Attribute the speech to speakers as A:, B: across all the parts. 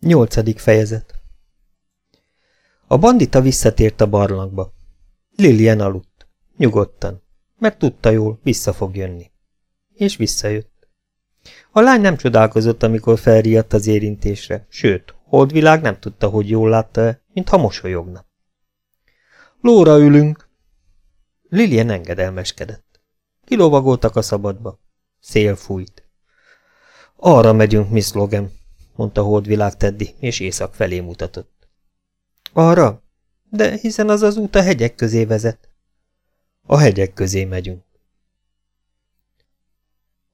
A: Nyolcadik fejezet A bandita visszatért a barlangba. Lilien aludt. Nyugodtan. Mert tudta jól, vissza fog jönni. És visszajött. A lány nem csodálkozott, amikor felriadt az érintésre, sőt, Holdvilág nem tudta, hogy jól látta-e, mintha mosolyogna. Lóra ülünk. Lilien engedelmeskedett. Kilovagoltak a szabadba. Szél fújt. Arra megyünk, Miss Logan, mondta Holdvilág Teddy, és észak felé mutatott. Arra? De hiszen az az út a hegyek közé vezet. A hegyek közé megyünk.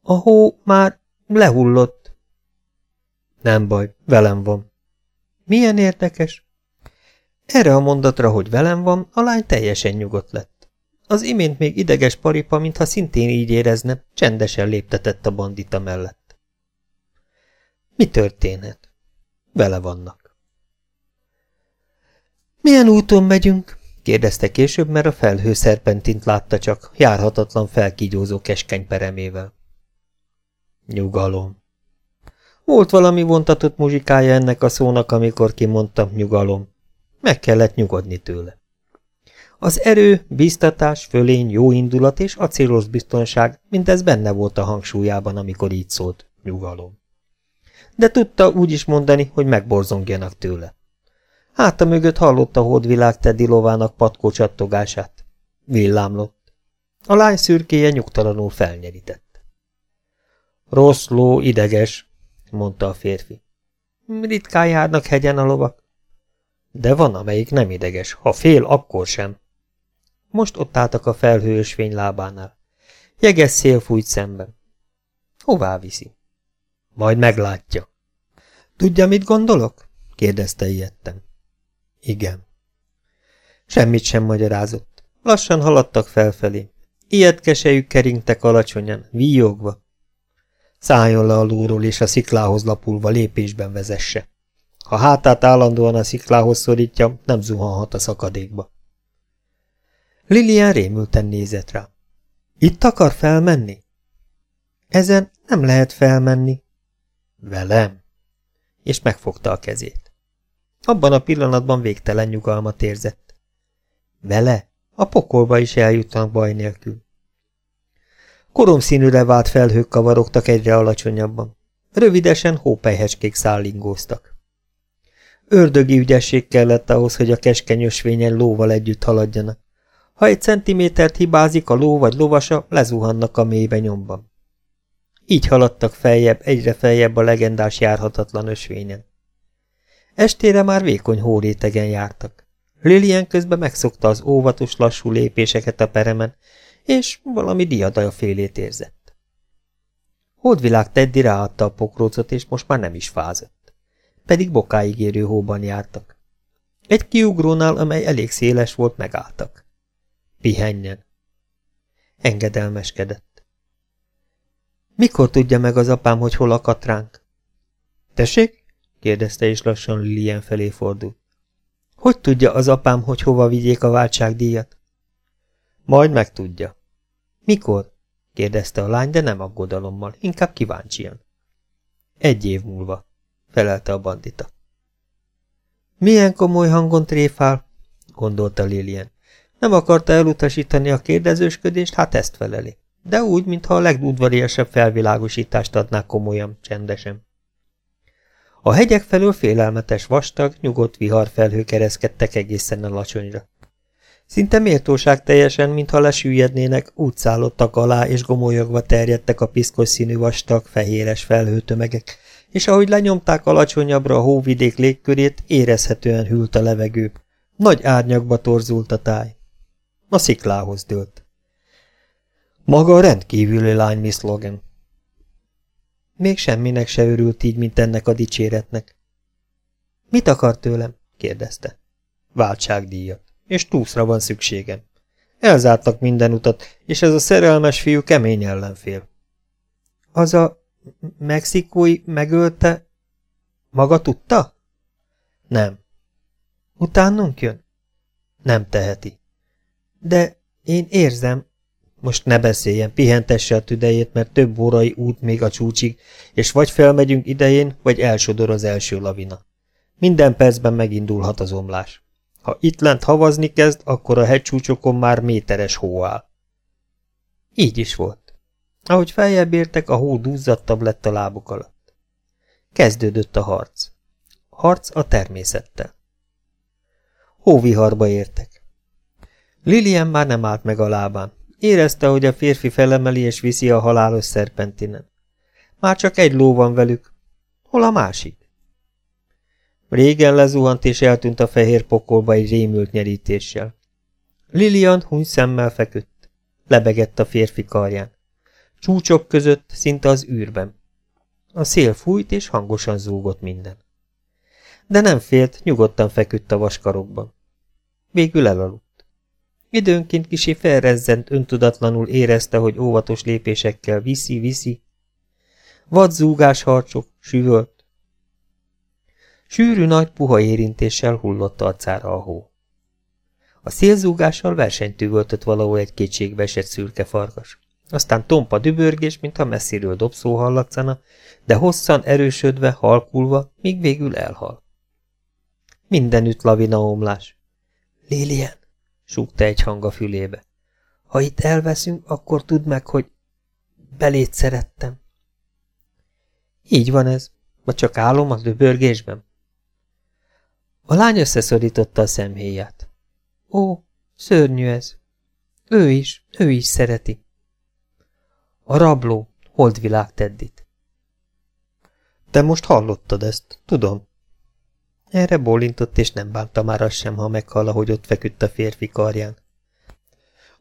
A: A hó már lehullott. Nem baj, velem van. Milyen érdekes? Erre a mondatra, hogy velem van, a lány teljesen nyugodt lett. Az imént még ideges paripa, mintha szintén így érezne, csendesen léptetett a bandita mellett. Mi történhet? Vele vannak. Milyen úton megyünk? kérdezte később, mert a felhő szerpentint látta csak, járhatatlan felkígyózó keskeny peremével. Nyugalom. Volt valami vontatott muzsikája ennek a szónak, amikor kimondta nyugalom. Meg kellett nyugodni tőle. Az erő, biztatás, fölény, jó indulat és acélos biztonság, mindez benne volt a hangsúlyában, amikor így szólt nyugalom de tudta úgy is mondani, hogy megborzongjanak tőle. Háta mögött hallotta hódvilág Teddy lovának patkó csattogását. Villámlott. A lány szürkéje nyugtalanul felnyerített. Rossz ló, ideges, mondta a férfi. Ritkán járnak hegyen a lovak. De van, amelyik nem ideges, ha fél, akkor sem. Most ott álltak a felhős fény lábánál. Jeges szél fújt szemben. Hová viszi? Majd meglátja. Tudja, mit gondolok? kérdezte ilyetten. Igen. Semmit sem magyarázott. Lassan haladtak felfelé. Ilyet keringtek alacsonyan, víjogva. Szálljon le a lóról, és a sziklához lapulva lépésben vezesse. Ha hátát állandóan a sziklához szorítja, nem zuhanhat a szakadékba. Lilian rémülten nézett rá. Itt akar felmenni? Ezen nem lehet felmenni, Velem? És megfogta a kezét. Abban a pillanatban végtelen nyugalmat érzett. Vele? A pokolba is eljutnak baj nélkül. Koromszínűre vált felhők kavarogtak egyre alacsonyabban. Rövidesen hópelyhecskék szállingóztak. Ördögi ügyesség kellett ahhoz, hogy a keskeny ösvényen lóval együtt haladjanak. Ha egy centimétert hibázik a ló vagy lovasa, lezuhannak a mélybe nyomban. Így haladtak feljebb, egyre feljebb a legendás járhatatlan ösvényen. Estére már vékony hórétegen jártak. Lilian közben megszokta az óvatos, lassú lépéseket a peremen, és valami diadaja félét érzett. Hódvilág Teddy ráadta a pokrócot, és most már nem is fázott. Pedig bokáig érő hóban jártak. Egy kiugrónál, amely elég széles volt, megálltak. Pihenjen. Engedelmeskedett. Mikor tudja meg az apám, hogy hol akadt ránk? Tessék? kérdezte, és lassan Lilien felé fordult. Hogy tudja az apám, hogy hova vigyék a váltságdíjat? Majd megtudja. Mikor? kérdezte a lány, de nem aggodalommal, inkább kíváncsian. Egy év múlva, felelte a bandita. Milyen komoly hangon tréfál, gondolta Lilien. Nem akarta elutasítani a kérdezősködést, hát ezt feleli de úgy, mintha a legudvariasabb felvilágosítást adnák komolyan, csendesen. A hegyek felől félelmetes vastag, nyugodt viharfelhő kereszkedtek egészen alacsonyra. Szinte méltóság teljesen, mintha lesüllyednének, úgy szállottak alá, és gomolyogva terjedtek a piszkos színű vastag, fehéres felhőtömegek, és ahogy lenyomták alacsonyabbra a hóvidék légkörét, érezhetően hűlt a levegő. Nagy árnyakba torzult a táj. A sziklához dőlt. Maga rendkívüli lány, Miss Logan. Még semminek se örült így, mint ennek a dicséretnek. Mit akar tőlem? kérdezte. Váltságdíjat. És túszra van szükségem. Elzártak minden utat, és ez a szerelmes fiú kemény ellenfél. Az a mexikói megölte? Maga tudta? Nem. Utánunk jön? Nem teheti. De én érzem, most ne beszéljen, pihentesse a tüdejét, mert több órai út még a csúcsig, és vagy felmegyünk idején, vagy elsodor az első lavina. Minden percben megindulhat az omlás. Ha itt lent havazni kezd, akkor a hegycsúcsokon már méteres hó áll. Így is volt. Ahogy feljebb értek, a hó duzzadtabb lett a lábuk alatt. Kezdődött a harc. Harc a természettel. Hóviharba értek. Lilian már nem állt meg a lábán. Érezte, hogy a férfi felemeli és viszi a halálos szerpentinen. Már csak egy ló van velük. Hol a másik? Régen lezuhant és eltűnt a fehér pokolba egy rémült nyerítéssel. Lilian huny szemmel feküdt. Lebegett a férfi karján. Csúcsok között, szinte az űrben. A szél fújt, és hangosan zúgott minden. De nem félt, nyugodtan feküdt a vaskarokban. Végül elaludt. Időnként kisé felrezzent, öntudatlanul érezte, hogy óvatos lépésekkel viszi-viszi. Vad zúgás harcsok, süvölt, Sűrű nagy puha érintéssel hullott arcára a hó. A szélzúgással versenyt üvöltött valahol egy kétségbe esett szürke farkas. Aztán tompa dübörgés, mintha messziről dobszó hallatszana, de hosszan erősödve, halkulva, míg végül elhal. Mindenütt omlás. Lilian, súgta egy hang a fülébe. Ha itt elveszünk, akkor tudd meg, hogy belét szerettem. Így van ez, vagy csak álom a dübörgésben? A lány összeszorította a szemhéját. Ó, szörnyű ez. Ő is, ő is szereti. A rabló, holdvilág teddit. Te most hallottad ezt, tudom. Erre bólintott, és nem bánta már azt sem, ha meghalla, hogy ott feküdt a férfi karján.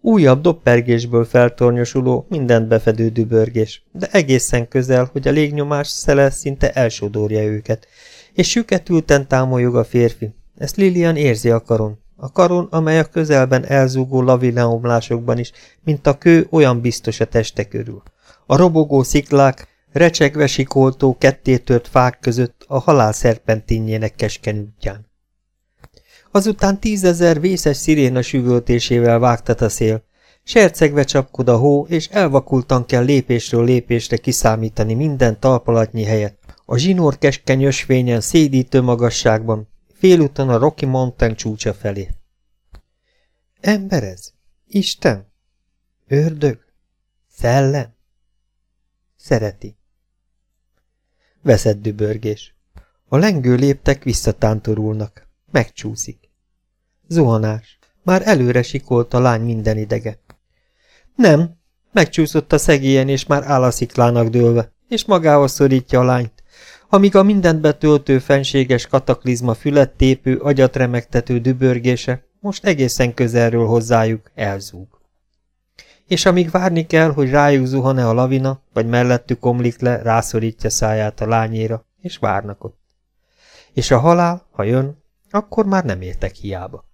A: Újabb doppergésből feltornyosuló, mindent befedő dübörgés, de egészen közel, hogy a légnyomás szele szinte elsodorja őket, és süketülten támolyog a férfi. Ezt Lilian érzi a karon. A karon, amely a közelben elzúgó lavineomlásokban is, mint a kő, olyan biztos a teste körül. A robogó sziklák, recsegve sikoltó, kettétört fák között a halál szerpentinjének keskeny útján. Azután tízezer vészes sziréna süvöltésével vágtat a szél, sercegve csapkod a hó, és elvakultan kell lépésről lépésre kiszámítani minden talpalatnyi helyet, a zsinór keskeny ösvényen szédítő magasságban, félúton a Rocky Mountain csúcsa felé. Ember ez? Isten? Ördög? Szellem? Szereti. Veszett dübörgés. A lengő léptek visszatántorulnak. Megcsúszik. Zuhanás. Már előre sikolt a lány minden idege. Nem, megcsúszott a szegélyen, és már áll a sziklának dőlve, és magához szorítja a lányt, amíg a mindent betöltő fenséges kataklizma fület tépő, agyat remektető dübörgése most egészen közelről hozzájuk elzúg. És amíg várni kell, hogy rájuk zuhan-e a lavina, vagy mellettük omlik le, rászorítja száját a lányéra, és várnak ott. És a halál, ha jön, akkor már nem értek hiába.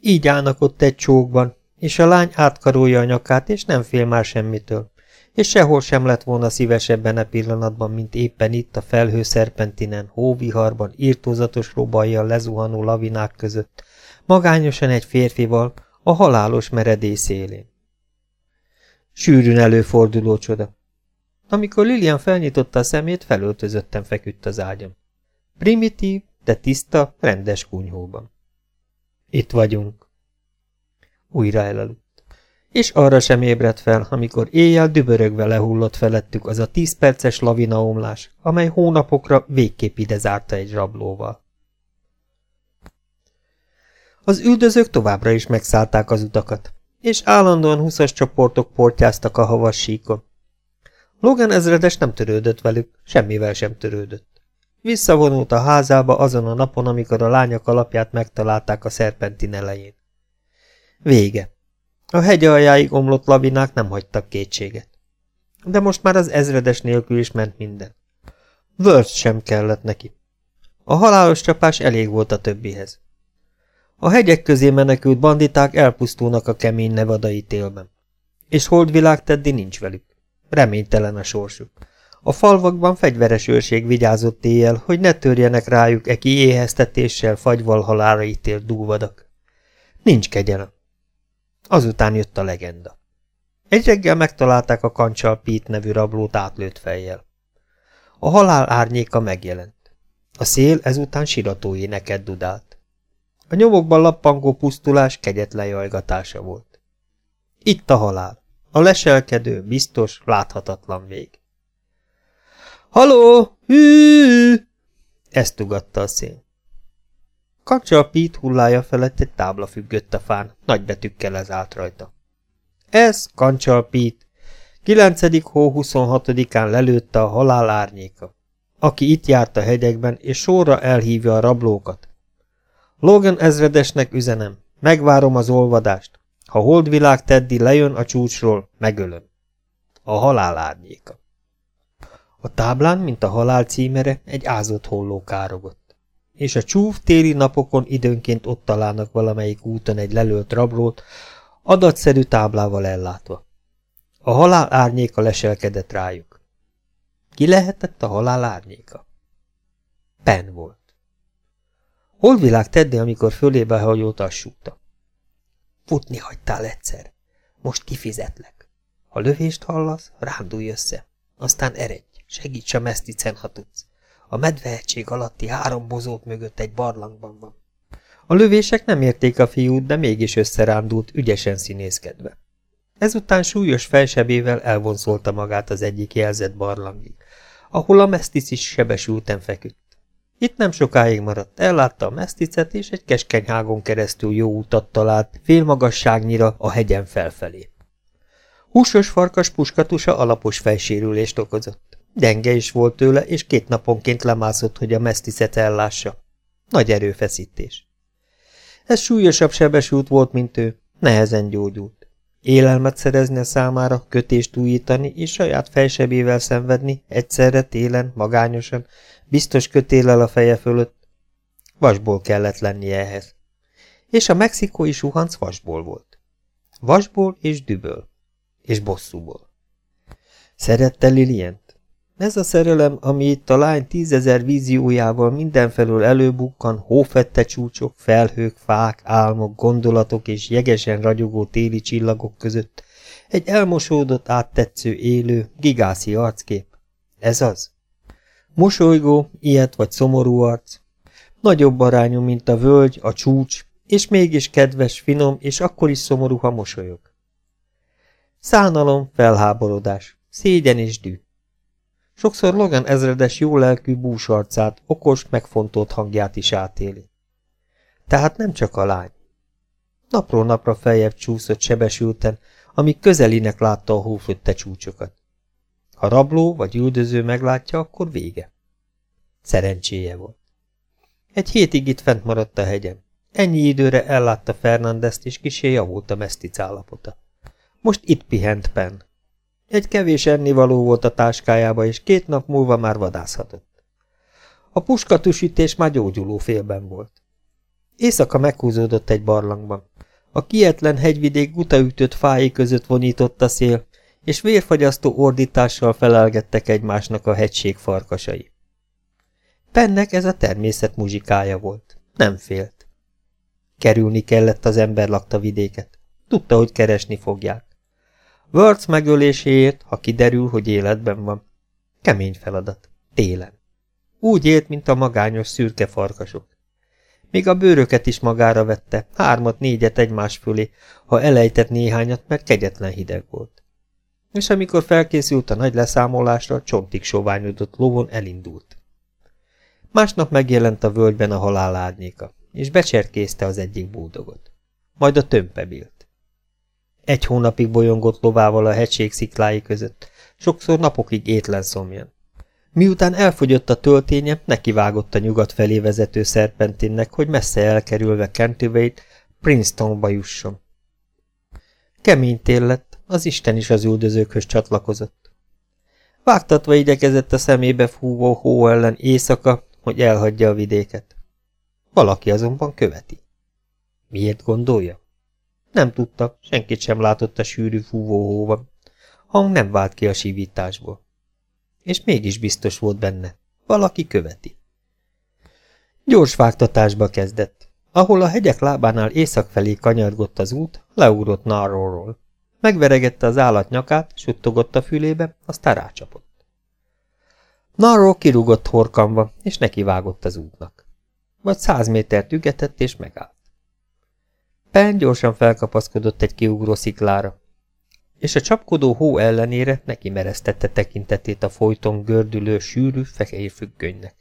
A: Így állnak ott egy csókban, és a lány átkarolja a nyakát, és nem fél már semmitől és sehol sem lett volna szívesebben a pillanatban, mint éppen itt a felhő szerpentinen, hóviharban, írtózatos robajjal lezuhanó lavinák között, magányosan egy férfival, a halálos meredély szélén. Sűrűn előforduló csoda. Amikor Lilian felnyitotta a szemét, felöltözötten feküdt az ágyam. Primitív, de tiszta, rendes kunyhóban. Itt vagyunk. Újra elaludt és arra sem ébredt fel, amikor éjjel dübörögve lehullott felettük az a tíz perces lavinaomlás, amely hónapokra végképp ide zárta egy rablóval. Az üldözők továbbra is megszállták az utakat, és állandóan huszas csoportok portyáztak a havas síkon. Logan ezredes nem törődött velük, semmivel sem törődött. Visszavonult a házába azon a napon, amikor a lányok alapját megtalálták a szerpentin elején. Vége. A hegy aljáig omlott lavinák nem hagytak kétséget. De most már az ezredes nélkül is ment minden. Wörth sem kellett neki. A halálos csapás elég volt a többihez. A hegyek közé menekült banditák elpusztulnak a kemény nevadai télben. És holdvilág Teddy nincs velük. Reménytelen a sorsuk. A falvakban fegyveres őrség vigyázott éjjel, hogy ne törjenek rájuk e kiéheztetéssel fagyval halára ítélt dúvadak. Nincs kegyelem. Azután jött a legenda. Egy reggel megtalálták a kancsal Pete nevű rablót átlőtt fejjel. A halál árnyéka megjelent. A szél ezután sirató éneket dudált. A nyomokban lappangó pusztulás kegyetlen jajgatása volt. Itt a halál, a leselkedő, biztos, láthatatlan vég. Haló! Hű! Ezt ugatta a szél. Kancsal Pete hullája felett egy tábla függött a fán, nagybetűkkel ez állt rajta. Ez Kancsal Pete, 9. hó 26-án lelőtte a halál árnyéka, aki itt járt a hegyekben, és sorra elhívja a rablókat. Logan ezredesnek üzenem, megvárom az olvadást. Ha holdvilág Teddy lejön a csúcsról, megölöm. A halál árnyéka. A táblán, mint a halál címere, egy ázott holló károgott. És a csúf téli napokon időnként ott találnak valamelyik úton egy lelölt rablót, adatszerű táblával ellátva. A halál árnyéka leselkedett rájuk. Ki lehetett a halál árnyéka? Pen volt. Hol világ Teddy, amikor fölébe hajolt, azt. Futni hagytál egyszer. Most kifizetlek. Ha lövést hallasz, rándulj össze. Aztán eredj. Segíts a meszticen, ha tudsz. A medvehegység alatti három bozót mögött egy barlangban van. A lövések nem érték a fiút, de mégis összerándult, ügyesen színészkedve. Ezután súlyos felsebével elvonszolta magát az egyik jelzett barlangig, ahol a mesztic is sebesülten feküdt. Itt nem sokáig maradt, ellátta a meszticet, és egy keskeny hágon keresztül jó utat talált, félmagasságnyira a hegyen felfelé. Húsos farkas puskatusa alapos fejsérülést okozott. Denge is volt tőle, és két naponként lemászott, hogy a meszticet ellássa. Nagy erőfeszítés. Ez súlyosabb sebesült volt, mint ő, nehezen gyógyult. Élelmet szerezni a számára, kötést újítani és saját fejsebével szenvedni, egyszerre télen, magányosan, biztos kötéllel a feje fölött. Vasból kellett lennie ehhez. És a mexikói suhanc vasból volt. Vasból és düböl. És bosszúból. Szerette Lilient? Ez a szerelem, ami itt a lány tízezer víziójával mindenfelől előbukkan, hófette csúcsok, felhők, fák, álmok, gondolatok és jegesen ragyogó téli csillagok között, egy elmosódott, áttetsző, élő, gigászi arckép. Ez az. Mosolygó, ilyet vagy szomorú arc, nagyobb arányú, mint a völgy, a csúcs, és mégis kedves, finom, és akkor is szomorú, ha mosolyog. Szánalom, felháborodás, szégyen és dű. Sokszor Logan ezredes jó lelkű búsarcát, okos, megfontolt hangját is átéli. Tehát nem csak a lány. Napról napra feljebb csúszott sebesülten, amíg közelinek látta a hófötte csúcsokat. Ha rabló vagy üldöző meglátja, akkor vége. Szerencséje volt. Egy hétig itt fent maradt a hegyen. Ennyi időre ellátta Fernandezt, és kisé javult a mesztic állapota. Most itt pihent Penn. Egy kevés ennivaló volt a táskájába, és két nap múlva már vadászhatott. A puskatusítés már gyógyuló félben volt. Éjszaka meghúzódott egy barlangban. A kietlen hegyvidék gutaütött fái között vonított a szél, és vérfagyasztó ordítással felelgettek egymásnak a hegység farkasai. Pennek ez a természet muzsikája volt. Nem félt. Kerülni kellett az ember lakta vidéket. Tudta, hogy keresni fogják. Wörth megöléséért, ha kiderül, hogy életben van. Kemény feladat. Télen. Úgy élt, mint a magányos szürke farkasok. Még a bőröket is magára vette, hármat-négyet egymás fölé, ha elejtett néhányat, mert kegyetlen hideg volt. És amikor felkészült a nagy leszámolásra, csontig soványodott lovon elindult. Másnap megjelent a völgyben a halál árnyéka, és becserkészte az egyik búdogot. Majd a tömpebilt. Egy hónapig bolyongott lovával a hegység sziklái között, sokszor napokig étlen szomjan. Miután elfogyott a tölténye, nekivágott a nyugat felé vezető szerpentinnek, hogy messze elkerülve Cantivate, Princetonba jusson. Kemény tél lett, az Isten is az üldözőkhöz csatlakozott. Vágtatva igyekezett a szemébe fúvó hó ellen éjszaka, hogy elhagyja a vidéket. Valaki azonban követi. Miért gondolja? Nem tudta, senkit sem látott a sűrű fúvóhóban. Hang nem vált ki a sívításból. És mégis biztos volt benne. Valaki követi. Gyors vágtatásba kezdett. Ahol a hegyek lábánál észak felé kanyargott az út, leugrott Narróról. Megveregette az állat nyakát, suttogott a fülébe, aztán rácsapott. Naró kirúgott horkamba, és nekivágott az útnak. Vagy száz métert ügetett, és megállt. Pen gyorsan felkapaszkodott egy kiugró sziklára, és a csapkodó hó ellenére neki mereztette tekintetét a folyton gördülő, sűrű, fehér függönynek.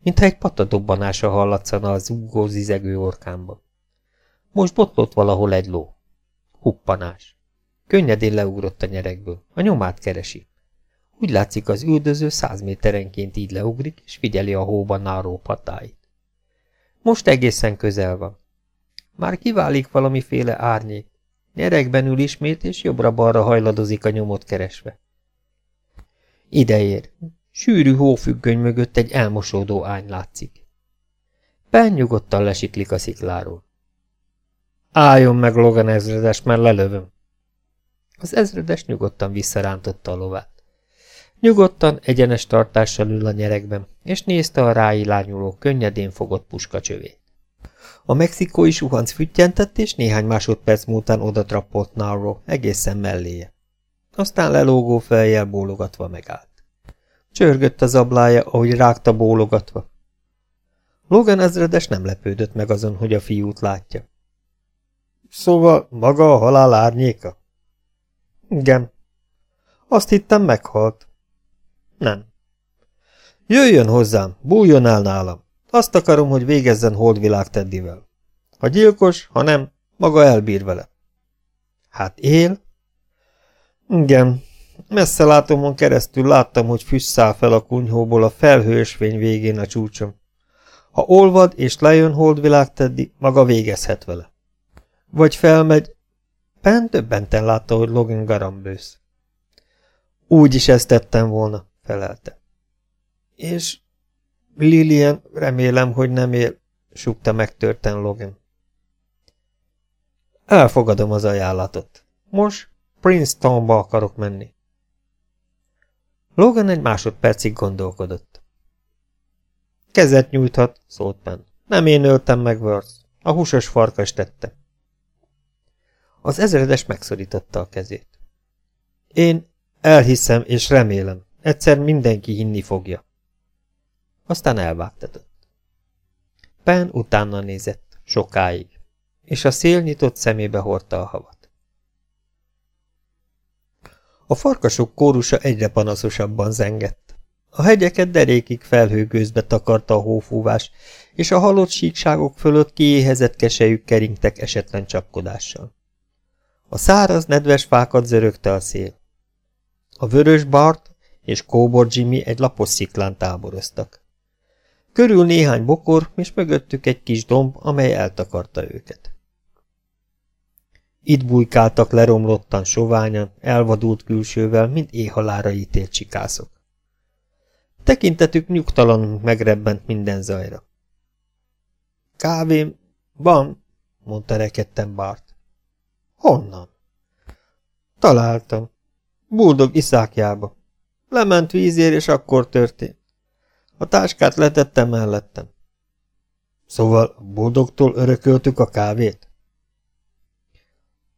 A: Mintha egy patadobbanása hallatszana az zúgó, zizegő orkámba. Most botlott valahol egy ló. Huppanás. Könnyedén leugrott a nyerekből. A nyomát keresi. Úgy látszik, az üldöző száz méterenként így leugrik, és figyeli a hóban náró patáit. Most egészen közel van. Már kiválik valamiféle árnyék. Nyerekben ül ismét, és jobbra-balra hajladozik a nyomot keresve. Ideér. Sűrű hófüggöny mögött egy elmosódó ány látszik. Pen nyugodtan lesiklik a szikláról. Álljon meg, Logan ezredes, mert lelövöm. Az ezredes nyugodtan visszarántotta a lovát. Nyugodtan, egyenes tartással ül a nyerekben, és nézte a ráilányuló, könnyedén fogott puskacsövét. A mexikói suhanc füttyentett, és néhány másodperc múltán oda trappolt Nauro, egészen melléje. Aztán lelógó fejjel bólogatva megállt. Csörgött az ablája, ahogy rágta bólogatva. Logan ezredes nem lepődött meg azon, hogy a fiút látja. Szóval maga a halál árnyéka? Igen. Azt hittem meghalt. Nem. Jöjjön hozzám, bújjon el nálam. Azt akarom, hogy végezzen holdvilág Teddyvel. Ha gyilkos, ha nem, maga elbír vele. Hát él? Igen. Messze látomon keresztül láttam, hogy füst száll fel a kunyhóból a felhősvény végén a csúcsom. Ha olvad és lejön holdvilág Teddy, maga végezhet vele. Vagy felmegy... Pen többenten látta, hogy Logan garambősz. Úgy is ezt tettem volna, felelte. És Lilian, remélem, hogy nem él, súgta megtörten Logan. Elfogadom az ajánlatot. Most Princetonba akarok menni. Logan egy másodpercig gondolkodott. Kezet nyújthat, szólt Ben. Nem én öltem meg Worth. A húsos farkas tette. Az ezredes megszorította a kezét. Én elhiszem és remélem, egyszer mindenki hinni fogja. Aztán elvágtatott. Pen utána nézett, sokáig, és a szél nyitott szemébe hordta a havat. A farkasok kórusa egyre panaszosabban zengett. A hegyeket derékig felhőgőzbe takarta a hófúvás, és a halott síkságok fölött kiéhezett kesejük keringtek esetlen csapkodással. A száraz, nedves fákat zörögte a szél. A vörös Bart és Kóbor Jimmy egy lapos sziklán táboroztak. Körül néhány bokor, és mögöttük egy kis domb, amely eltakarta őket. Itt bujkáltak leromlottan soványan, elvadult külsővel, mint éhalára ítélt csikászok. Tekintetük nyugtalanul megrebbent minden zajra. Kávém van, mondta rekedten Bart. Honnan? Találtam. Buldog iszákjába. Lement vízér, és akkor történt. A táskát letettem mellettem. Szóval boldogtól örököltük a kávét?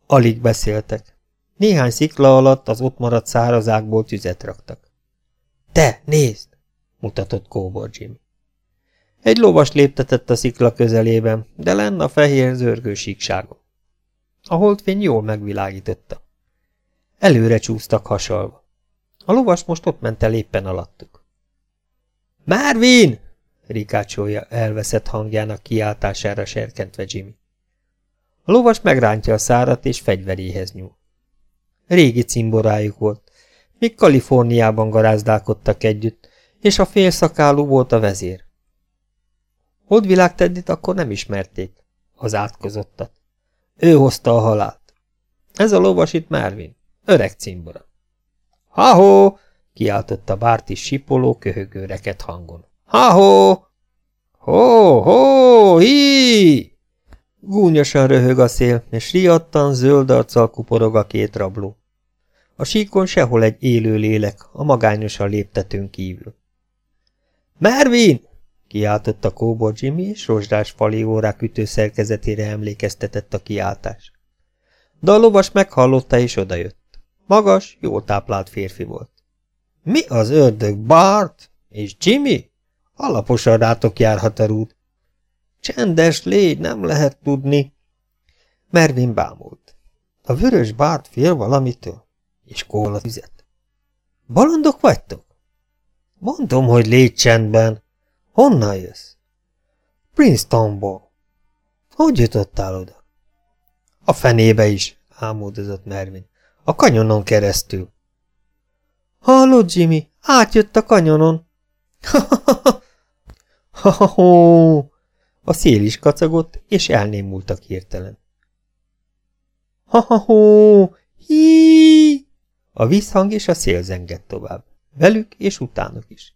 A: Alig beszéltek. Néhány szikla alatt az ott maradt szárazákból tüzet raktak. Te, nézd! mutatott Kóbor Jim. Egy lovas léptetett a szikla közelében, de lenn a fehér zörgő síkságon. A holdfény jól megvilágította. Előre csúsztak hasalva. A lovas most ott ment el éppen alattuk. Márvin! rikácsolja elveszett hangjának kiáltására serkentve Jimmy. A lovas megrántja a szárat és fegyveréhez nyúl. Régi cimborájuk volt, még Kaliforniában garázdálkodtak együtt, és a félszakálú volt a vezér. Holdvilág Teddit akkor nem ismerték, az átkozottat. Ő hozta a halált. Ez a lovas itt Márvin, öreg cimbora. Ha-ho! Kiáltotta Bárt is sipoló, köhögő reket hangon. Ha-ho! Ho-ho! Hi! Gúnyosan röhög a szél, és riadtan zöld arccal kuporog a két rabló. A síkon sehol egy élő lélek, a magányosan léptetőn kívül. Mervin! kiáltotta Kóbor Jimmy, és rozsdás fali órák ütőszerkezetére emlékeztetett a kiáltás. De a lovas meghallotta és odajött. Magas, jól táplált férfi volt. Mi az ördög, Bart és Jimmy? Alaposan rátok járhat a rút. Csendes légy, nem lehet tudni. Mervin bámult. A vörös Bart fél valamitől, és kóla tüzet. Balandok vagytok? Mondom, hogy légy csendben. Honnan jössz? Princetonból. Hogy jutottál oda? A fenébe is, álmodozott Mervin. A kanyonon keresztül. Hallod, Jimmy? Átjött a kanyonon. Ha-ha-ha! A szél is kacagott, és elnémultak hirtelen. Ha-ha-hó! Hí! A vízhang és a szél zengett tovább. Velük és utánuk is.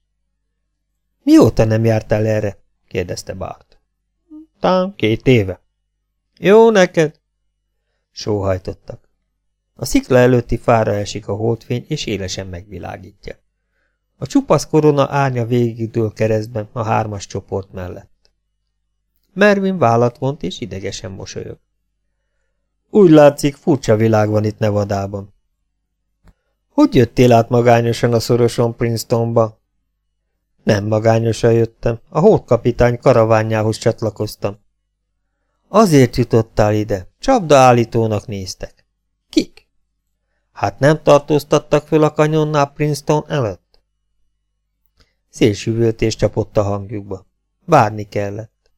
A: Mióta nem jártál erre? kérdezte Bart. Tám két éve. Jó neked? Sóhajtottak. A szikla előtti fára esik a holdfény, és élesen megvilágítja. A csupasz korona árnya végigdől keresztben a hármas csoport mellett. Mervin vállat vont, és idegesen mosolyog. Úgy látszik, furcsa világ van itt Nevadában. Hogy jöttél át magányosan a szoroson Princetonba? Nem magányosan jöttem, a hódkapitány karaványához csatlakoztam. Azért jutottál ide, csapdaállítónak néztek. Kik? Hát nem tartóztattak föl a kanyonnál Princeton előtt? Szélsűvöltés csapott a hangjukba. Várni kellett.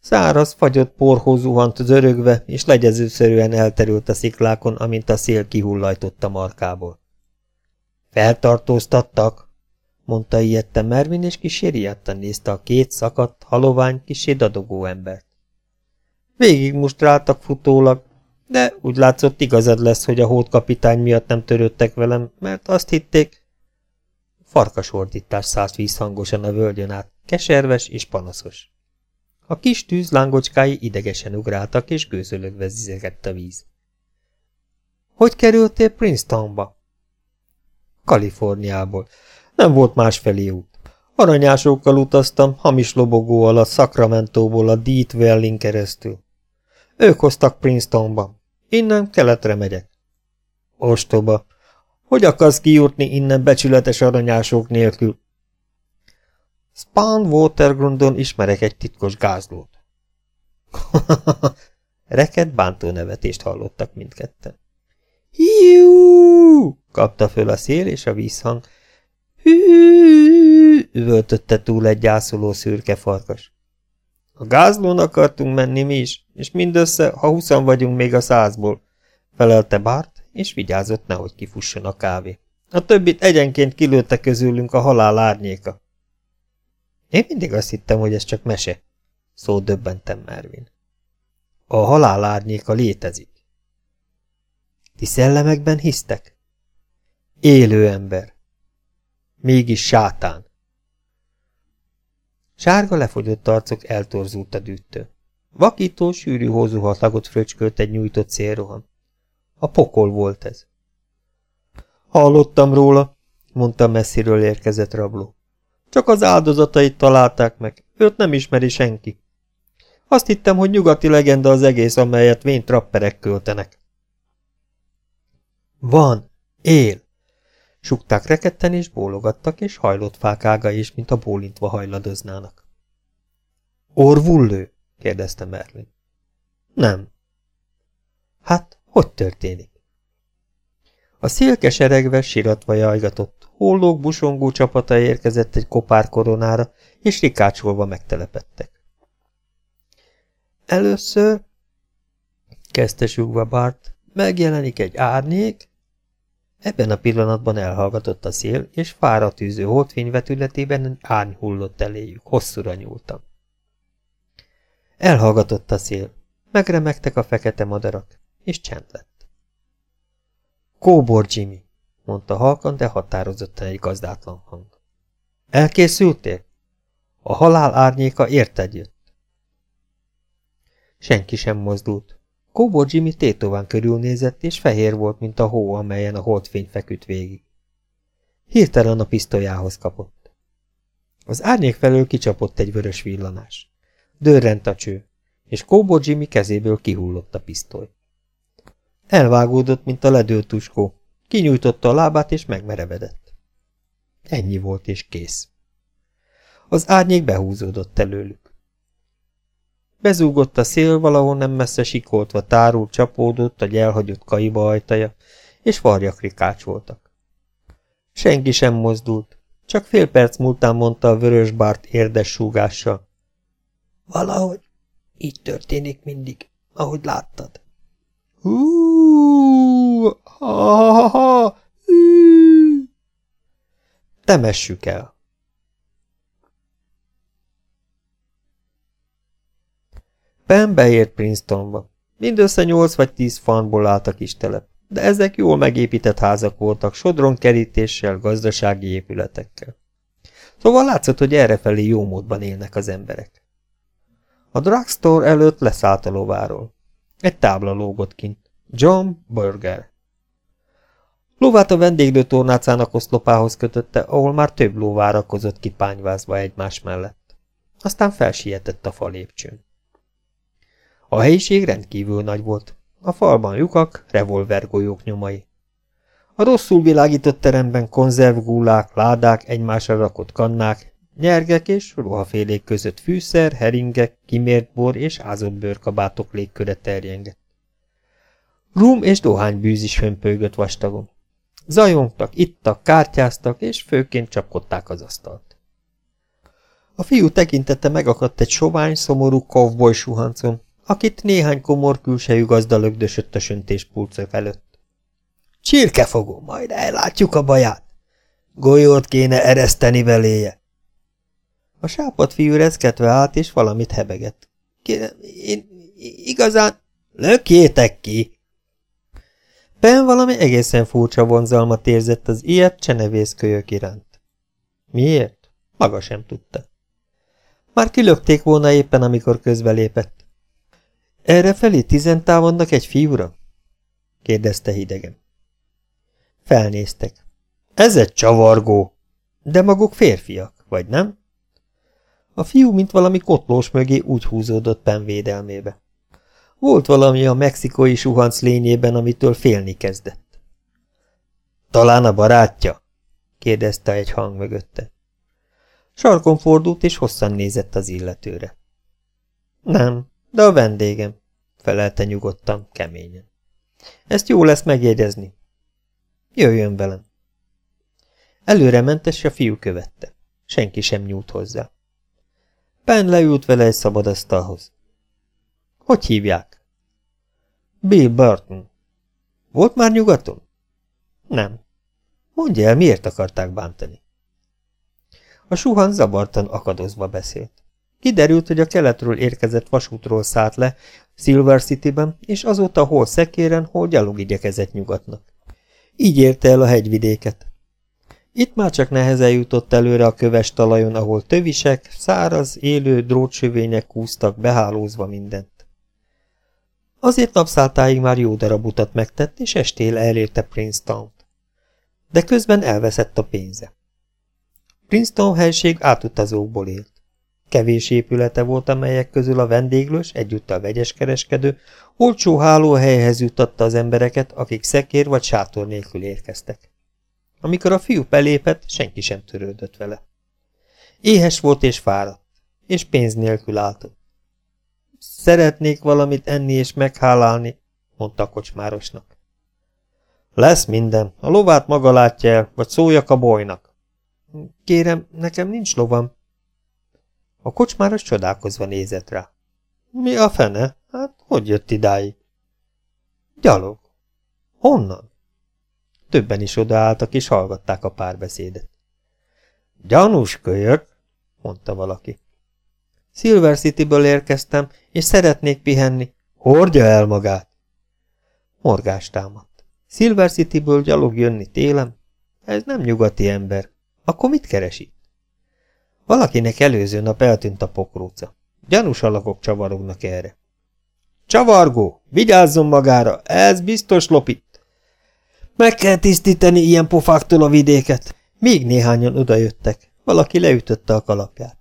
A: Száraz, fagyott porhó zuhant zörögve, és legyezőszerűen elterült a sziklákon, amint a szél kihullajtott a markából. Feltartóztattak, mondta ilyetten Mervin, és kísérjétten nézte a két szakadt, halovány, kisé dadogó embert. Végig mustráltak futólag, de úgy látszott igazad lesz, hogy a hódkapitány miatt nem törődtek velem, mert azt hitték... Farkasordítás szállt vízhangosan a völgyön át, keserves és panaszos. A kis tűz lángocskái idegesen ugráltak, és gőzölögve zizegett a víz. Hogy kerültél Princetonba? Kaliforniából. Nem volt másfelé út. Aranyásokkal utaztam, hamis lobogó alatt Sacramento-ból a Deet Welling keresztül. Ők hoztak Princetonba. Innen keletre megyek. Ostoba. Hogy akarsz kijutni innen becsületes aranyások nélkül? Spawn Watergrundon ismerek egy titkos gázlót. Reked bántó nevetést hallottak mindketten. Hiú! kapta föl a szél, és a vízhang. Hű! üvöltötte túl egy gyászoló szürke farkas. A gázlón akartunk menni mi is, és mindössze, ha huszan vagyunk még a százból, felelte Bart, és vigyázott, nehogy kifusson a kávé. A többit egyenként kilőtte közülünk a halál árnyéka. Én mindig azt hittem, hogy ez csak mese, szó döbbentem Mervin. A halál árnyéka létezik. Ti szellemekben hisztek? Élő ember. Mégis sátán. Sárga lefogyott arcok eltorzult a dűttől. Vakító, sűrű hózuhatlagot fröcskölt egy nyújtott szélroham. A pokol volt ez. Hallottam róla, mondta messziről érkezett rabló. Csak az áldozatait találták meg, őt nem ismeri senki. Azt hittem, hogy nyugati legenda az egész, amelyet vén trapperek költenek. Van, él, Sukták reketten és bólogattak, és hajlott fák ága is, mint a bólintva hajladoznának. Orvullő? kérdezte Merlin. Nem. Hát, hogy történik? A szél keseregve, siratva jajgatott, hollók busongó csapata érkezett egy kopár koronára, és rikácsolva megtelepettek. Először, kezdte súgva Bart, megjelenik egy árnyék, Ebben a pillanatban elhallgatott a szél, és fára tűző holdfény vetületében árny hullott eléjük, hosszúra nyúltam. Elhallgatott a szél, megremegtek a fekete madarak, és csend lett. Kóbor Jimmy, mondta halkan, de határozottan egy gazdátlan hang. Elkészültél? A halál árnyéka érted jött. Senki sem mozdult. Kóbor Jimmy tétován körülnézett, és fehér volt, mint a hó, amelyen a holdfény feküdt végig. Hirtelen a pisztolyához kapott. Az árnyék felől kicsapott egy vörös villanás. Dörrent a cső, és Kóbor Jimmy kezéből kihullott a pisztoly. Elvágódott, mint a ledőlt tuskó, kinyújtotta a lábát, és megmerevedett. Ennyi volt és kész. Az árnyék behúzódott előlük. Bezúgott a szél, valahol nem messze sikoltva tárul, csapódott a elhagyott kaiba ajtaja, és varjak rikácsoltak. Senki sem mozdult, csak fél perc múltán mondta a vörös bárt érdes súgással. Valahogy így történik mindig, ahogy láttad. Hú, ha, ha, ha, Temessük el. Ben beért Princetonba. Mindössze nyolc vagy tíz fanból állt a kis telep, de ezek jól megépített házak voltak, sodron kerítéssel, gazdasági épületekkel. Szóval látszott, hogy errefelé jó módban élnek az emberek. A drugstore előtt leszállt a lováról. Egy tábla lógott kint. John Burger. Lóvát a vendéglő tornácának oszlopához kötötte, ahol már több ló várakozott kipányvázva egymás mellett. Aztán felsietett a fa lépcsőn. A helyiség rendkívül nagy volt. A falban lyukak, revolvergolyók nyomai. A rosszul világított teremben konzervgúlák, ládák, egymásra rakott kannák, nyergek és ruhafélék között fűszer, heringek, kimért bor és ázott bőrkabátok légköre terjengett. Rum és dohánybűz is hömpölygött vastagon. Zajongtak, ittak, kártyáztak, és főként csapkodták az asztalt. A fiú tekintete megakadt egy sovány, szomorú kovboly suhancon, akit néhány komor külsejű gazda lögdösött a söntéspulcok előtt. Csirkefogó, majd ellátjuk a baját. Golyót kéne ereszteni beléje. A sápat fiú reszketve állt, és valamit hebegett. Kérem, én igazán... Lökjétek ki! Ben valami egészen furcsa vonzalmat érzett az ilyet csenevész kölyök iránt. Miért? Maga sem tudta. Már kilökték volna éppen, amikor közbelépett. Erre felé tizentávonnak egy fiúra? kérdezte hidegen. Felnéztek. Ez egy csavargó. De maguk férfiak, vagy nem? A fiú, mint valami kotlós mögé úgy húzódott Pen védelmébe. Volt valami a mexikói suhanc lényében, amitől félni kezdett. Talán a barátja? kérdezte egy hang mögötte. Sarkon fordult, és hosszan nézett az illetőre. Nem, de a vendégem, felelte nyugodtan, keményen. Ezt jó lesz megjegyezni. Jöjjön velem. Előre ment, a fiú követte. Senki sem nyújt hozzá. Pen leült vele egy szabad asztalhoz. Hogy hívják? Bill Burton. Volt már nyugaton? Nem. Mondja el, miért akarták bántani? A suhan zabartan akadozva beszélt. Kiderült, hogy a keletről érkezett vasútról szállt le Silver City-ben, és azóta hol szekéren, hol gyalog igyekezett nyugatnak. Így érte el a hegyvidéket. Itt már csak nehezen jutott előre a köves talajon, ahol tövisek, száraz, élő drótsövények kúztak, behálózva mindent. Azért napszáltáig már jó darab utat megtett, és estél elérte Princeton-t. De közben elveszett a pénze. Princeton helység átutazókból élt. Kevés épülete volt, amelyek közül a vendéglős, egyúttal vegyes kereskedő, olcsó hálóhelyhez jutatta az embereket, akik szekér vagy sátor nélkül érkeztek. Amikor a fiú belépett, senki sem törődött vele. Éhes volt és fáradt, és pénz nélkül állt. Szeretnék valamit enni és meghálálni, mondta a kocsmárosnak. Lesz minden, a lovát maga látja el, vagy szóljak a bolynak. Kérem, nekem nincs lovam. A kocsmáros csodálkozva nézett rá. Mi a fene? Hát, hogy jött idáig? Gyalog. Honnan? Többen is odaálltak, és hallgatták a párbeszédet. Gyanús kölyök, mondta valaki. Silver Cityből érkeztem, és szeretnék pihenni. Hordja el magát! Morgás támadt. Silver Cityből gyalog jönni télen? Ez nem nyugati ember. Akkor mit keresi? Valakinek előző nap eltűnt a pokróca. Gyanús alakok csavarognak erre. Csavargó! Vigyázzon magára! Ez biztos lopit! Meg kell tisztítani ilyen pofáktól a vidéket! Még néhányan odajöttek. Valaki leütötte a kalapját.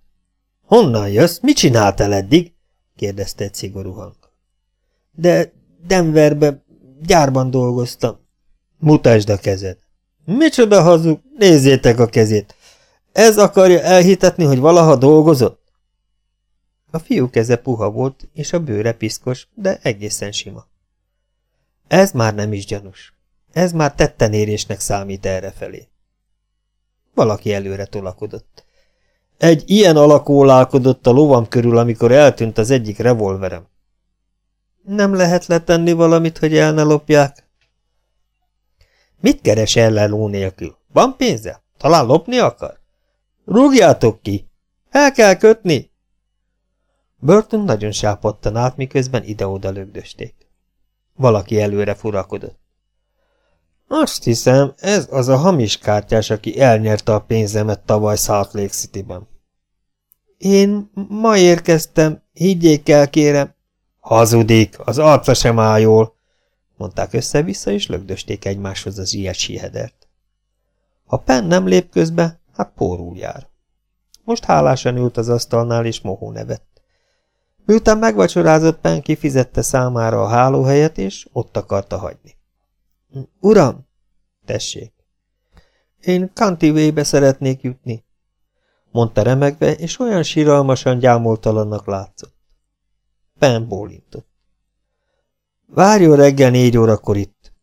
A: Honnan jössz? Mit csináltál eddig? kérdezte egy szigorú hang. De Denverbe gyárban dolgoztam. Mutasd a kezed. Micsoda hazug, nézzétek a kezét! Ez akarja elhitetni, hogy valaha dolgozott? A fiú keze puha volt, és a bőre piszkos, de egészen sima. Ez már nem is gyanús. Ez már tettenérésnek számít errefelé. Valaki előre tolakodott. Egy ilyen alakólálkodott a lovam körül, amikor eltűnt az egyik revolverem. Nem lehet letenni valamit, hogy el ne lopják? Mit keres ellen ló nélkül? Van pénze? Talán lopni akar? Rúgjátok ki! El kell kötni! Burton nagyon sápadtan állt, miközben ide-oda lögdösték. Valaki előre furakodott. Azt hiszem, ez az a hamis kártyás, aki elnyerte a pénzemet tavaly Salt Lake City-ben. Én ma érkeztem, higgyék el, kérem. Hazudik, az arca sem áll jól, mondták össze-vissza, és lögdösték egymáshoz az ilyet sihedert. Ha Penn nem lép közbe, hát pórul jár. Most hálásan ült az asztalnál, és mohó nevett. Miután megvacsorázott Penn, kifizette számára a hálóhelyet, és ott akarta hagyni. Uram! Tessék! Én Cantivébe szeretnék jutni, mondta remegve, és olyan síralmasan gyámoltalannak látszott. Penn bólintott. Várjon reggel négy órakor itt.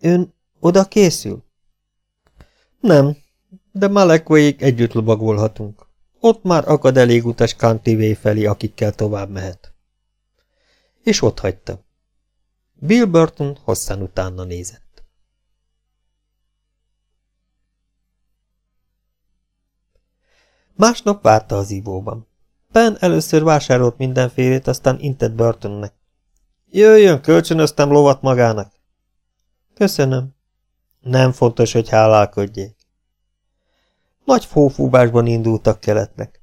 A: Ön oda készül? Nem, de Malekvéig együtt lovagolhatunk. Ott már akad elég utas Cantivé felé, akikkel tovább mehet. És ott hagyta. Bill Burton hosszan utána nézett. Másnap várta az ivóban. Penn először vásárolt mindenfélét, aztán intett Burtonnek. Jöjjön, kölcsönöztem lovat magának. Köszönöm. Nem fontos, hogy hálálkodjék. Nagy fófúbásban indultak keletnek.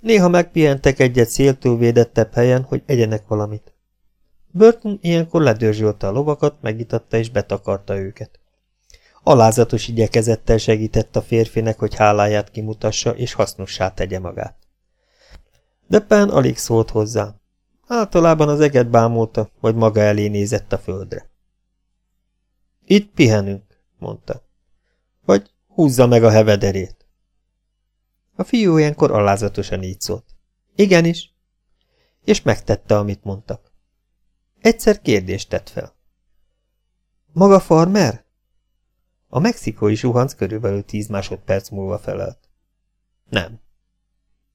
A: Néha megpihentek egyet széltől védettebb helyen, hogy egyenek valamit. Burton ilyenkor ledörzsölte a lovakat, megitatta és betakarta őket. Alázatos igyekezettel segített a férfinek, hogy háláját kimutassa és hasznossá tegye magát. De Penn alig szólt hozzá. Általában az eget bámulta, vagy maga elé nézett a földre. Itt pihenünk, mondta. Vagy húzza meg a hevederét. A fiú ilyenkor alázatosan így szólt. Igenis. És megtette, amit mondtak. Egyszer kérdést tett fel. Maga farmer? A mexikói suhanc körülbelül tíz másodperc múlva felelt. Nem.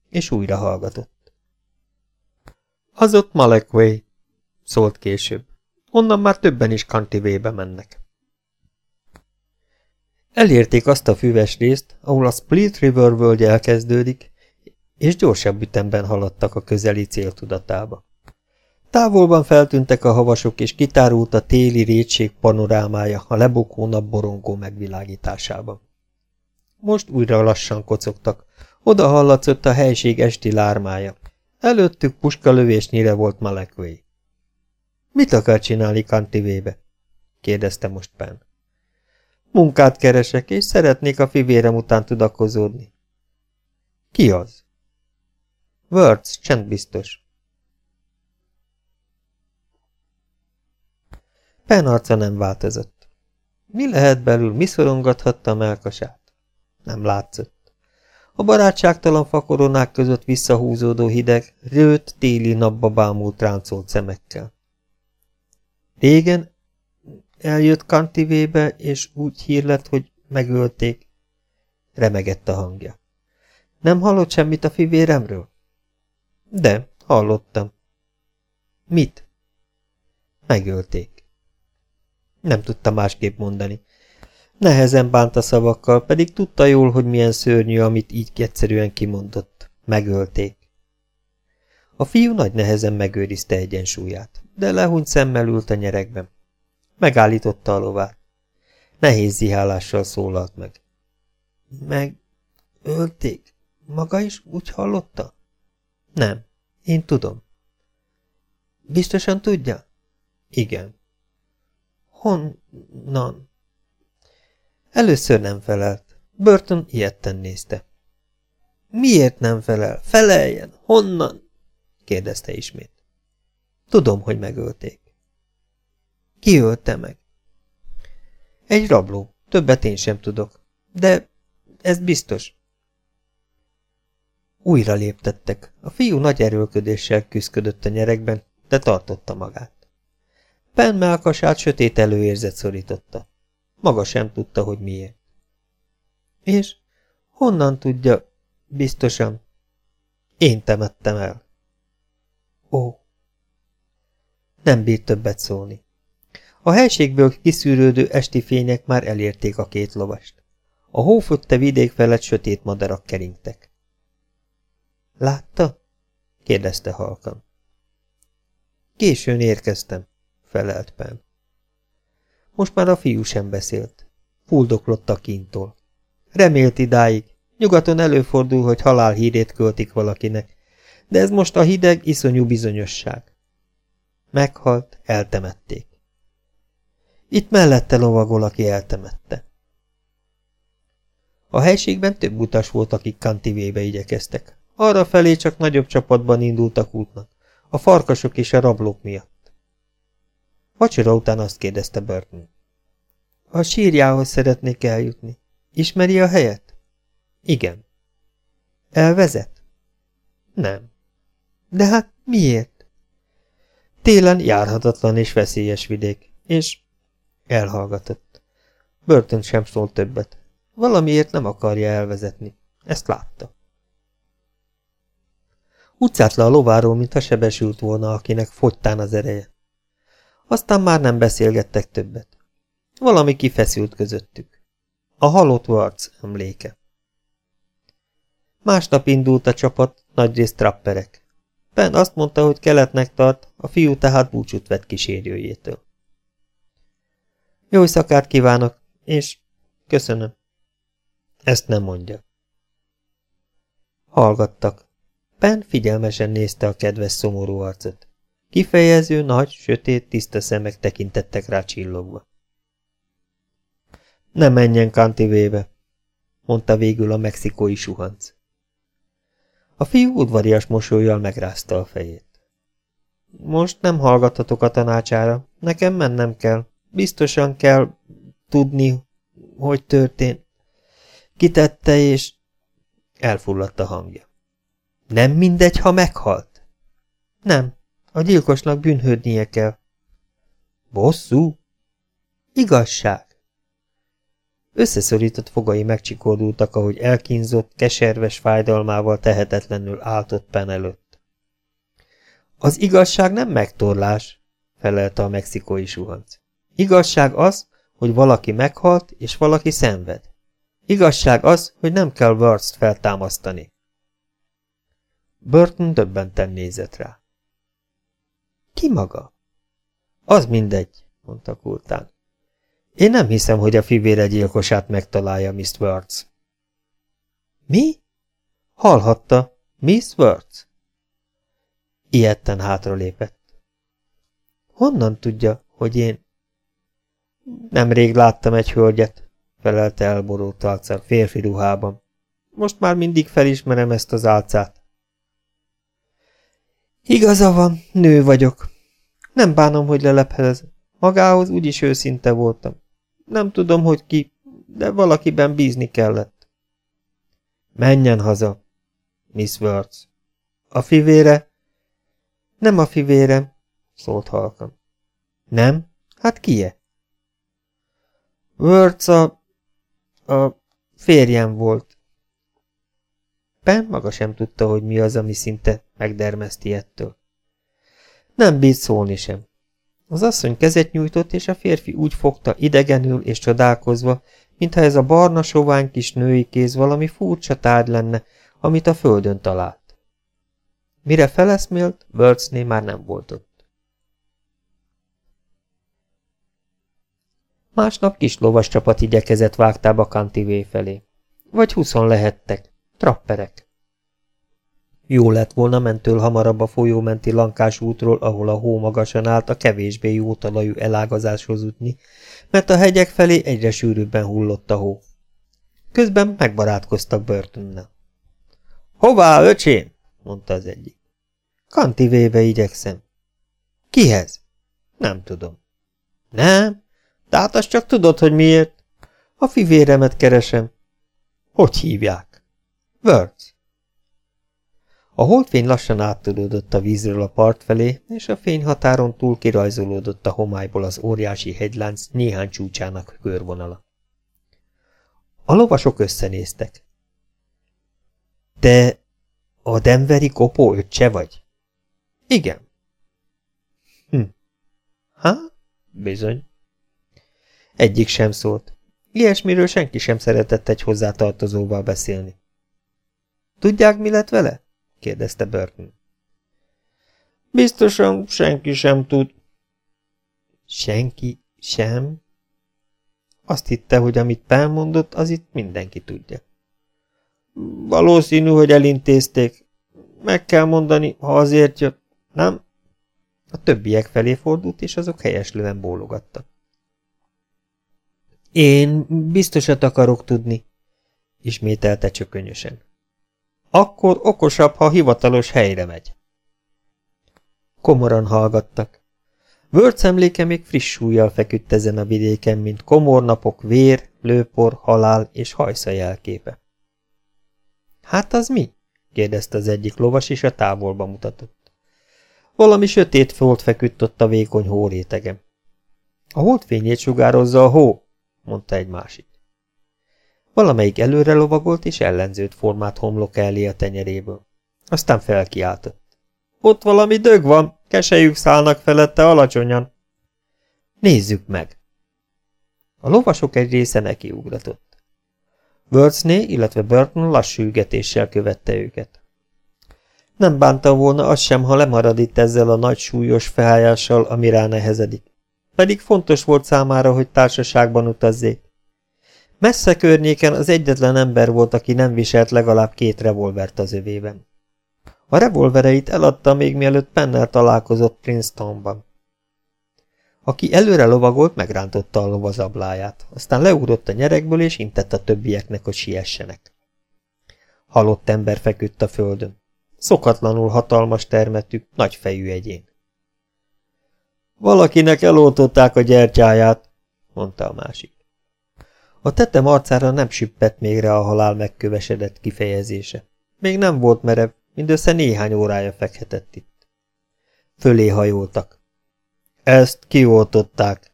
A: És újra hallgatott. Az ott Malekway, szólt később. Onnan már többen is Kantivébe mennek. Elérték azt a füves részt, ahol a Split River völgy elkezdődik, és gyorsabb ütemben haladtak a közeli céltudatába. Távolban feltűntek a havasok, és kitárult a téli rétség panorámája a lebukó nap borongó megvilágításában. Most újra lassan kocogtak, oda hallatszott a helység esti lármája. Előttük puskalövésnyire volt Malekvay. Mit akar csinálni Kantivébe? kérdezte most Penn. Munkát keresek, és szeretnék a fivérem után tudakozódni. Ki az? Words, csendbiztos. Pen arca nem változott. Mi lehet belül, mi szorongathatta a melkasát? Nem látszott. A barátságtalan fakoronák között visszahúzódó hideg, rőt téli napba bámult ráncolt szemekkel. Régen eljött Kantivébe, és úgy hír lett, hogy megölték. Remegett a hangja. Nem hallott semmit a fivéremről? De, hallottam. Mit? Megölték. Nem tudta másképp mondani. Nehezen bánta szavakkal, pedig tudta jól, hogy milyen szörnyű, amit így egyszerűen kimondott. Megölték. A fiú nagy nehezen megőrizte egyensúlyát, de lehúnyt szemmel ült a nyerekben. Megállította a lovát. Nehéz zihálással szólalt meg. Meg ölték? Maga is úgy hallotta? Nem, én tudom. Biztosan tudja? Igen. Honnan? Először nem felelt. Burton ilyetten nézte. Miért nem felel? Feleljen! Honnan? kérdezte ismét. Tudom, hogy megölték. Ki ölte meg? Egy rabló. többet én sem tudok. De ez biztos. Újra léptettek. A fiú nagy erőlködéssel küzdött a nyerekben, de tartotta magát. Pen melkasát sötét előérzet szorította. Maga sem tudta, hogy miért. És honnan tudja, biztosan? Én temettem el. Ó. Nem bírt többet szólni. A helységből kiszűrődő esti fények már elérték a két lovast. A hófötte vidék felett sötét madarak keringtek. Látta? kérdezte halkan. Későn érkeztem, felelt Pen. Most már a fiú sem beszélt. Fuldoklott a kintól. Remélt idáig. Nyugaton előfordul, hogy halál hírét költik valakinek, de ez most a hideg, iszonyú bizonyosság. Meghalt, eltemették. Itt mellette lovagol, aki eltemette. A helységben több utas volt, akik Kantivébe igyekeztek. Arra felé csak nagyobb csapatban indultak útnak, a farkasok és a rablók miatt. Vacsora után azt kérdezte Burton. A sírjához szeretnék eljutni. Ismeri a helyet? Igen. Elvezet? Nem. De hát miért? Télen járhatatlan és veszélyes vidék, és elhallgatott. Burton sem szólt többet. Valamiért nem akarja elvezetni. Ezt látta. Szállt le a lováról, mintha sebesült volna, akinek fogytán az ereje. Aztán már nem beszélgettek többet. Valami kifeszült közöttük. A halott Warc emléke. Másnap indult a csapat, nagyrészt trapperek. Ben azt mondta, hogy keletnek tart, a fiú tehát búcsút vett kísérőjétől. Jó szakát kívánok, és köszönöm. Ezt nem mondja. Hallgattak. Pen figyelmesen nézte a kedves szomorú arcot. Kifejező, nagy, sötét, tiszta szemek tekintettek rá csillogva. Ne menjen Kantivébe, mondta végül a mexikói suhanc. A fiú udvarias mosolyjal megrázta a fejét. Most nem hallgathatok a tanácsára, nekem mennem kell. Biztosan kell tudni, hogy történt. Kitette, és elfulladt a hangja. Nem mindegy, ha meghalt? Nem, a gyilkosnak bűnhődnie kell. Bosszú? Igazság. Összeszorított fogai megcsikordultak, ahogy elkínzott, keserves fájdalmával tehetetlenül áltott pen előtt. Az igazság nem megtorlás, felelte a mexikói suhanc. Igazság az, hogy valaki meghalt, és valaki szenved. Igazság az, hogy nem kell Wurst feltámasztani. Burton döbbenten nézett rá. Ki maga? Az mindegy, mondta Kultán. Én nem hiszem, hogy a fivére gyilkosát megtalálja Miss Words. Mi? Hallhatta, Miss Words? Ilyetten hátralépett. Honnan tudja, hogy én... Nemrég láttam egy hölgyet, felelte elborult álcán férfi ruhában. Most már mindig felismerem ezt az álcát. Igaza van, nő vagyok. Nem bánom, hogy lelephez. Magához úgyis őszinte voltam. Nem tudom, hogy ki, de valakiben bízni kellett. Menjen haza, Miss Words. A fivére? Nem a fivére, szólt halkan. Nem? Hát kie? Words a... a férjem volt. Pen maga sem tudta, hogy mi az, ami szinte megdermeszti ettől. Nem bírt szólni sem. Az asszony kezet nyújtott, és a férfi úgy fogta idegenül és csodálkozva, mintha ez a barna sovány kis női kéz valami furcsa tárgy lenne, amit a földön talált. Mire feleszmélt, Wordsné már nem volt ott. Másnap kis lovas csapat igyekezett vágtába Kantivé felé. Vagy huszon lehettek, trapperek. Jó lett volna mentől hamarabb a folyómenti lankás útról, ahol a hó magasan állt a kevésbé jó talajú elágazáshoz jutni, mert a hegyek felé egyre sűrűbben hullott a hó. Közben megbarátkoztak Burtonnel. Hová, öcsém? mondta az egyik. Kantivébe igyekszem. Kihez? Nem tudom. Nem? De hát azt csak tudod, hogy miért? A fivéremet keresem. Hogy hívják? Words. A holdfény lassan áttudódott a vízről a part felé, és a fényhatáron túl kirajzolódott a homályból az óriási hegylánc néhány csúcsának körvonala. A lovasok összenéztek. Te a Denveri kopó öccse vagy? Igen. Hm. Há? Bizony. Egyik sem szólt. Ilyesmiről senki sem szeretett egy hozzátartozóval beszélni. Tudják, mi lett vele? kérdezte Burton. Biztosan senki sem tud. Senki sem? Azt hitte, hogy amit felmondott, az itt mindenki tudja. Valószínű, hogy elintézték. Meg kell mondani, ha azért jött, nem? A többiek felé fordult, és azok helyeslően bólogattak. Én biztosat akarok tudni, ismételte csökönyösen. Akkor okosabb, ha hivatalos helyre megy. Komoran hallgattak. Wörth emléke még friss súlyjal feküdt ezen a vidéken, mint komornapok, vér, lőpor, halál és hajsza jelképe. Hát az mi? kérdezte az egyik lovas, és a távolba mutatott. Valami sötét folt feküdt ott a vékony hórétegem. A holdfényét sugározza a hó, mondta egy másik. Valamelyik előre lovagolt, és ellenzőt formát homlok elé a tenyeréből. Aztán felkiáltott. Ott valami dög van, kesejük szállnak felette alacsonyan. Nézzük meg! A lovasok egy része nekiugratott. Wordsné, illetve Burton lassú ügetéssel követte őket. Nem bánta volna az sem, ha lemarad itt ezzel a nagy súlyos fehájással, ami rá nehezedik. Pedig fontos volt számára, hogy társaságban utazzék. Messze környéken az egyetlen ember volt, aki nem viselt legalább két revolvert az övében. A revolvereit eladta még mielőtt Pennel találkozott Princetonban. Aki előre lovagolt, megrántotta a lovazabláját, aztán leugrott a nyerekből, és intett a többieknek, hogy siessenek. Halott ember feküdt a földön. Szokatlanul hatalmas termetű, nagyfejű egyén. Valakinek eloltották a gyertyáját, mondta a másik. A tetem arcára nem süppett még rá a halál megkövesedett kifejezése. Még nem volt merev, mindössze néhány órája fekhetett itt. Fölé hajoltak. Ezt kioltották.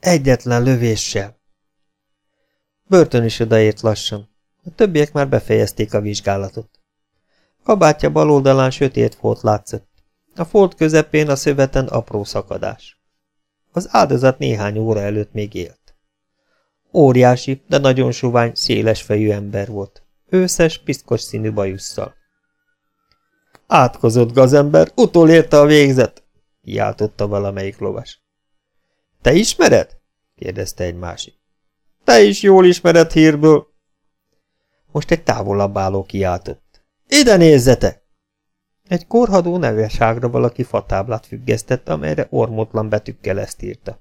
A: Egyetlen lövéssel. Börtön is odaért lassan. A többiek már befejezték a vizsgálatot. Kabátja bal oldalán sötét folt látszott. A folt közepén a szöveten apró szakadás. Az áldozat néhány óra előtt még élt. Óriási, de nagyon sovány, széles fejű ember volt. Őszes, piszkos színű bajusszal. Átkozott gazember, utolérte a végzet, kiáltotta valamelyik lovas. Te ismered? kérdezte egy másik. Te is jól ismered hírből. Most egy távolabb álló kiáltott. Ide nézzetek! Egy korhadó neveságra valaki fatáblát függesztett, amelyre ormotlan betűkkel ezt írta.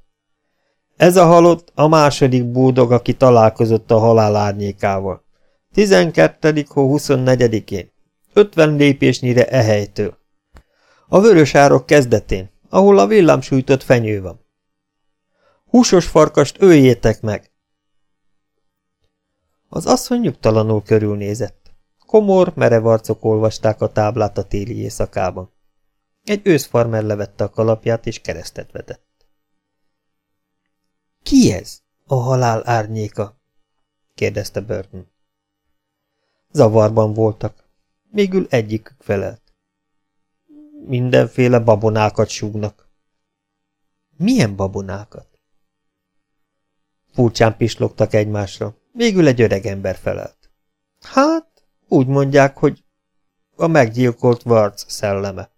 A: Ez a halott a második búdog, aki találkozott a halál árnyékával. 12. hó 24-én. 50 lépésnyire ehelytől. A vörös árok kezdetén, ahol a villámsújtott fenyő van. Húsos farkast öljétek meg! Az asszony nyugtalanul körülnézett. Komor, merev arcok olvasták a táblát a téli éjszakában. Egy őszfarmer levette a kalapját és keresztet vetett. Ki ez? A halál árnyéka? kérdezte Burton. Zavarban voltak. Végül egyikük felelt. Mindenféle babonákat súgnak. Milyen babonákat? Furcsán pislogtak egymásra. Végül egy öreg ember felelt. Hát, úgy mondják, hogy a meggyilkolt Varc szelleme.